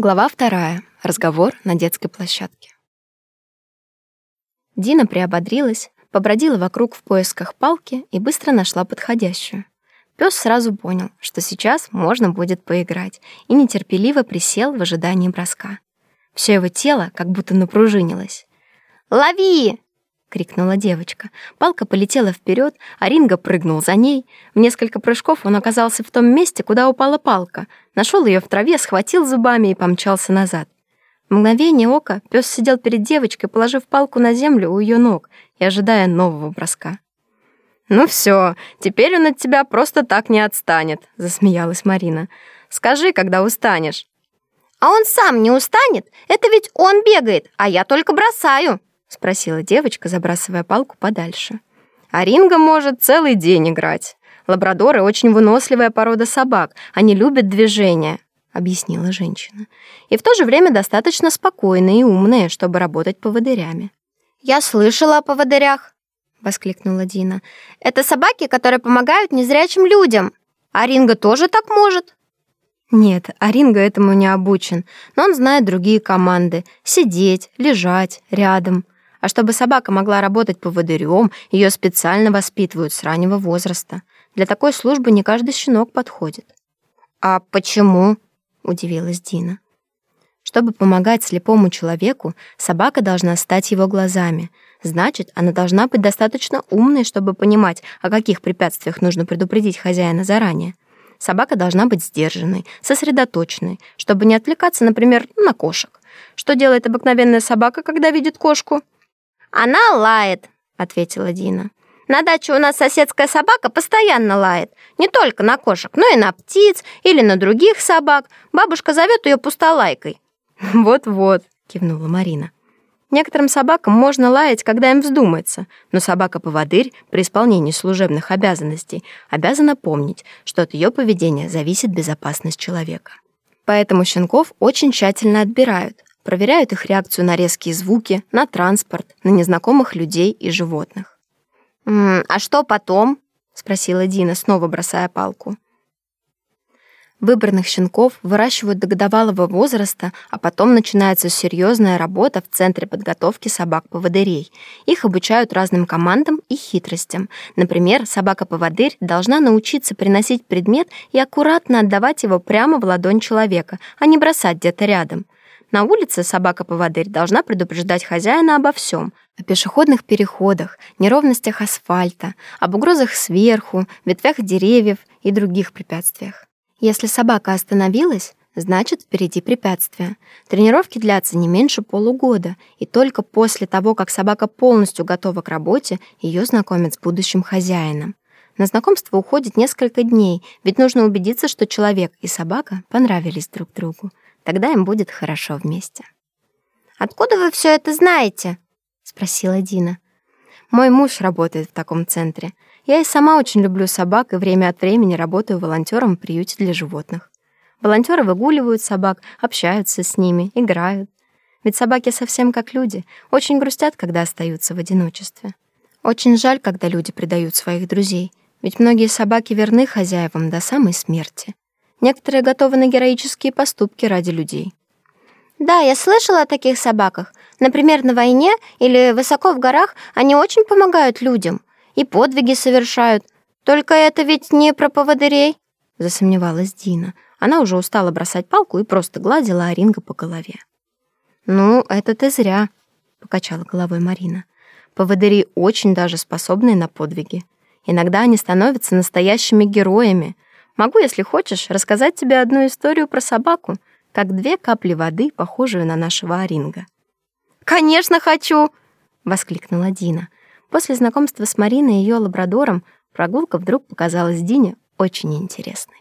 Глава вторая. Разговор на детской площадке. Дина приободрилась, побродила вокруг в поисках палки и быстро нашла подходящую. Пёс сразу понял, что сейчас можно будет поиграть, и нетерпеливо присел в ожидании броска. Всё его тело как будто напружинилось. «Лови!» — крикнула девочка. Палка полетела вперед, а Ринго прыгнул за ней. В несколько прыжков он оказался в том месте, куда упала палка. Нашел ее в траве, схватил зубами и помчался назад. В мгновение ока пес сидел перед девочкой, положив палку на землю у ее ног и ожидая нового броска. «Ну все, теперь он от тебя просто так не отстанет», — засмеялась Марина. «Скажи, когда устанешь». «А он сам не устанет? Это ведь он бегает, а я только бросаю», — спросила девочка, забрасывая палку подальше. «А Ринго может целый день играть. Лабрадоры — очень выносливая порода собак. Они любят движение», — объяснила женщина. «И в то же время достаточно спокойные и умные, чтобы работать поводырями». «Я слышала о поводырях», — воскликнула Дина. «Это собаки, которые помогают незрячим людям. А Ринго тоже так может?» Нет, Аринго этому не обучен, но он знает другие команды — сидеть, лежать, рядом. А чтобы собака могла работать поводырем, ее специально воспитывают с раннего возраста. Для такой службы не каждый щенок подходит. «А почему?» — удивилась Дина. Чтобы помогать слепому человеку, собака должна стать его глазами. Значит, она должна быть достаточно умной, чтобы понимать, о каких препятствиях нужно предупредить хозяина заранее. Собака должна быть сдержанной, сосредоточенной, чтобы не отвлекаться, например, на кошек. Что делает обыкновенная собака, когда видит кошку? «Она лает», — ответила Дина. «На даче у нас соседская собака постоянно лает. Не только на кошек, но и на птиц или на других собак. Бабушка зовет ее пустолайкой». «Вот-вот», — кивнула Марина. Некоторым собакам можно лаять, когда им вздумается, но собака-поводырь при исполнении служебных обязанностей обязана помнить, что от ее поведения зависит безопасность человека. Поэтому щенков очень тщательно отбирают, проверяют их реакцию на резкие звуки, на транспорт, на незнакомых людей и животных. «М -м, «А что потом?» — спросила Дина, снова бросая палку. Выбранных щенков выращивают до годовалого возраста, а потом начинается серьезная работа в Центре подготовки собак-поводырей. Их обучают разным командам и хитростям. Например, собака-поводырь должна научиться приносить предмет и аккуратно отдавать его прямо в ладонь человека, а не бросать где-то рядом. На улице собака-поводырь должна предупреждать хозяина обо всем, о пешеходных переходах, неровностях асфальта, об угрозах сверху, ветвях деревьев и других препятствиях. Если собака остановилась, значит, впереди препятствие. Тренировки длятся не меньше полугода, и только после того, как собака полностью готова к работе, ее знакомят с будущим хозяином. На знакомство уходит несколько дней, ведь нужно убедиться, что человек и собака понравились друг другу. Тогда им будет хорошо вместе. «Откуда вы все это знаете?» — спросила Дина. «Мой муж работает в таком центре. Я и сама очень люблю собак и время от времени работаю волонтером в приюте для животных. Волонтеры выгуливают собак, общаются с ними, играют. Ведь собаки совсем как люди, очень грустят, когда остаются в одиночестве. Очень жаль, когда люди предают своих друзей, ведь многие собаки верны хозяевам до самой смерти. Некоторые готовы на героические поступки ради людей. Да, я слышала о таких собаках. Например, на войне или высоко в горах они очень помогают людям и подвиги совершают. Только это ведь не про поводырей», — засомневалась Дина. Она уже устала бросать палку и просто гладила Оринга по голове. «Ну, это ты зря», — покачала головой Марина. «Поводыри очень даже способны на подвиги. Иногда они становятся настоящими героями. Могу, если хочешь, рассказать тебе одну историю про собаку, как две капли воды, похожую на нашего Оринга». «Конечно хочу!» — воскликнула Дина. После знакомства с Мариной и ее лабрадором прогулка вдруг показалась Дине очень интересной.